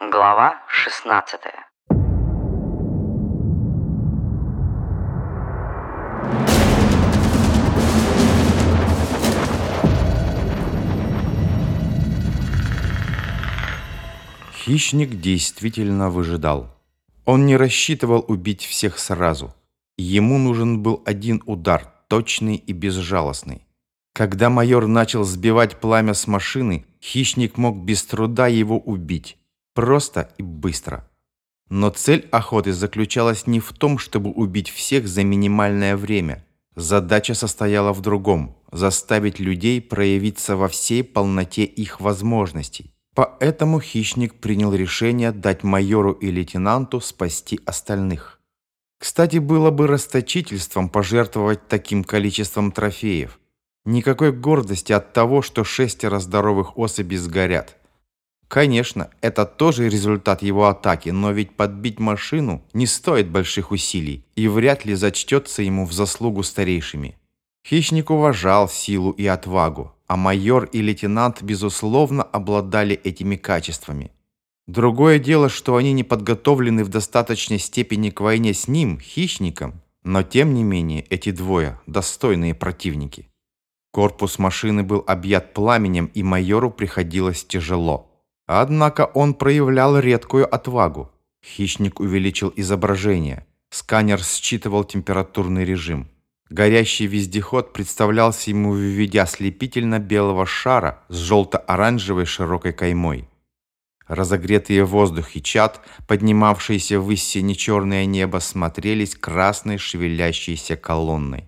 Глава 16 Хищник действительно выжидал. Он не рассчитывал убить всех сразу. Ему нужен был один удар, точный и безжалостный. Когда майор начал сбивать пламя с машины, хищник мог без труда его убить. Просто и быстро. Но цель охоты заключалась не в том, чтобы убить всех за минимальное время. Задача состояла в другом – заставить людей проявиться во всей полноте их возможностей. Поэтому хищник принял решение дать майору и лейтенанту спасти остальных. Кстати, было бы расточительством пожертвовать таким количеством трофеев. Никакой гордости от того, что шестеро здоровых особей сгорят. Конечно, это тоже результат его атаки, но ведь подбить машину не стоит больших усилий и вряд ли зачтется ему в заслугу старейшими. Хищник уважал силу и отвагу, а майор и лейтенант, безусловно, обладали этими качествами. Другое дело, что они не подготовлены в достаточной степени к войне с ним, хищником, но тем не менее эти двое – достойные противники. Корпус машины был объят пламенем, и майору приходилось тяжело. Однако он проявлял редкую отвагу. Хищник увеличил изображение. Сканер считывал температурный режим. Горящий вездеход представлялся ему в виде ослепительно-белого шара с желто-оранжевой широкой каймой. Разогретые воздух и чат, поднимавшиеся ввысь сине-черное небо, смотрелись красной шевелящейся колонной.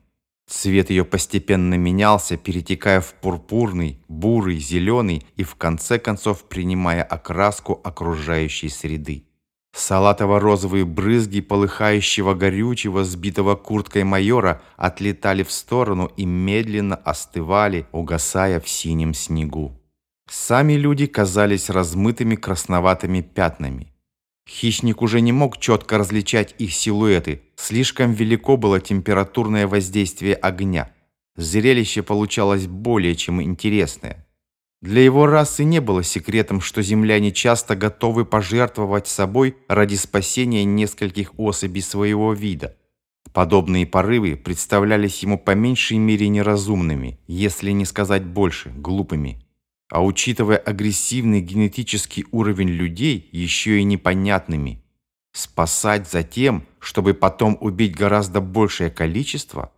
Цвет ее постепенно менялся, перетекая в пурпурный, бурый, зеленый и в конце концов принимая окраску окружающей среды. Салатово-розовые брызги полыхающего горючего, сбитого курткой майора, отлетали в сторону и медленно остывали, угасая в синем снегу. Сами люди казались размытыми красноватыми пятнами. Хищник уже не мог четко различать их силуэты, слишком велико было температурное воздействие огня. Зрелище получалось более чем интересное. Для его расы не было секретом, что земляне часто готовы пожертвовать собой ради спасения нескольких особей своего вида. Подобные порывы представлялись ему по меньшей мере неразумными, если не сказать больше, глупыми. А учитывая агрессивный генетический уровень людей, еще и непонятными. Спасать за тем, чтобы потом убить гораздо большее количество?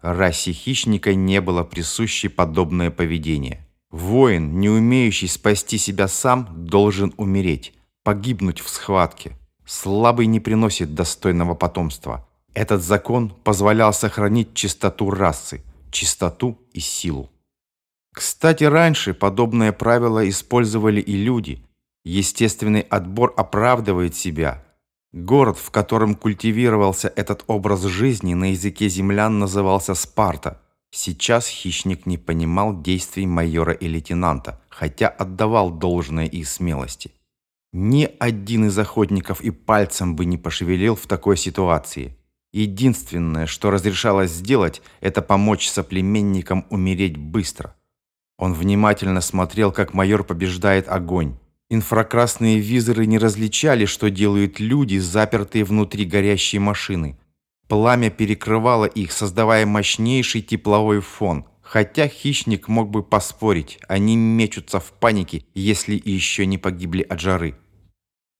Расе хищника не было присуще подобное поведение. Воин, не умеющий спасти себя сам, должен умереть, погибнуть в схватке. Слабый не приносит достойного потомства. Этот закон позволял сохранить чистоту расы, чистоту и силу. Кстати, раньше подобное правило использовали и люди. Естественный отбор оправдывает себя. Город, в котором культивировался этот образ жизни, на языке землян назывался Спарта. Сейчас хищник не понимал действий майора и лейтенанта, хотя отдавал должное их смелости. Ни один из охотников и пальцем бы не пошевелил в такой ситуации. Единственное, что разрешалось сделать, это помочь соплеменникам умереть быстро – он внимательно смотрел, как майор побеждает огонь. Инфракрасные визоры не различали, что делают люди, запертые внутри горящей машины. Пламя перекрывало их, создавая мощнейший тепловой фон. Хотя хищник мог бы поспорить, они мечутся в панике, если еще не погибли от жары.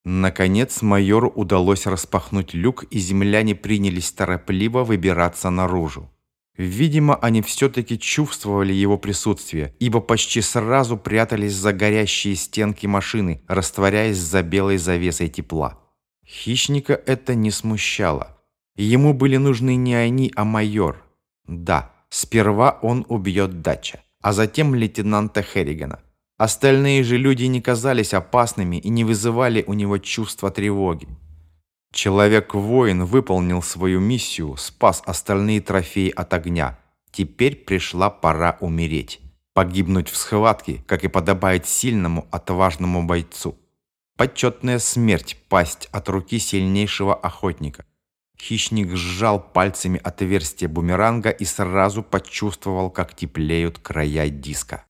Наконец майору удалось распахнуть люк, и земляне принялись торопливо выбираться наружу. Видимо, они все-таки чувствовали его присутствие, ибо почти сразу прятались за горящие стенки машины, растворяясь за белой завесой тепла. Хищника это не смущало. Ему были нужны не они, а майор. Да, сперва он убьет Дача, а затем лейтенанта Херригана. Остальные же люди не казались опасными и не вызывали у него чувства тревоги. Человек-воин выполнил свою миссию, спас остальные трофеи от огня. Теперь пришла пора умереть. Погибнуть в схватке, как и подобает сильному, отважному бойцу. Почетная смерть пасть от руки сильнейшего охотника. Хищник сжал пальцами отверстие бумеранга и сразу почувствовал, как теплеют края диска.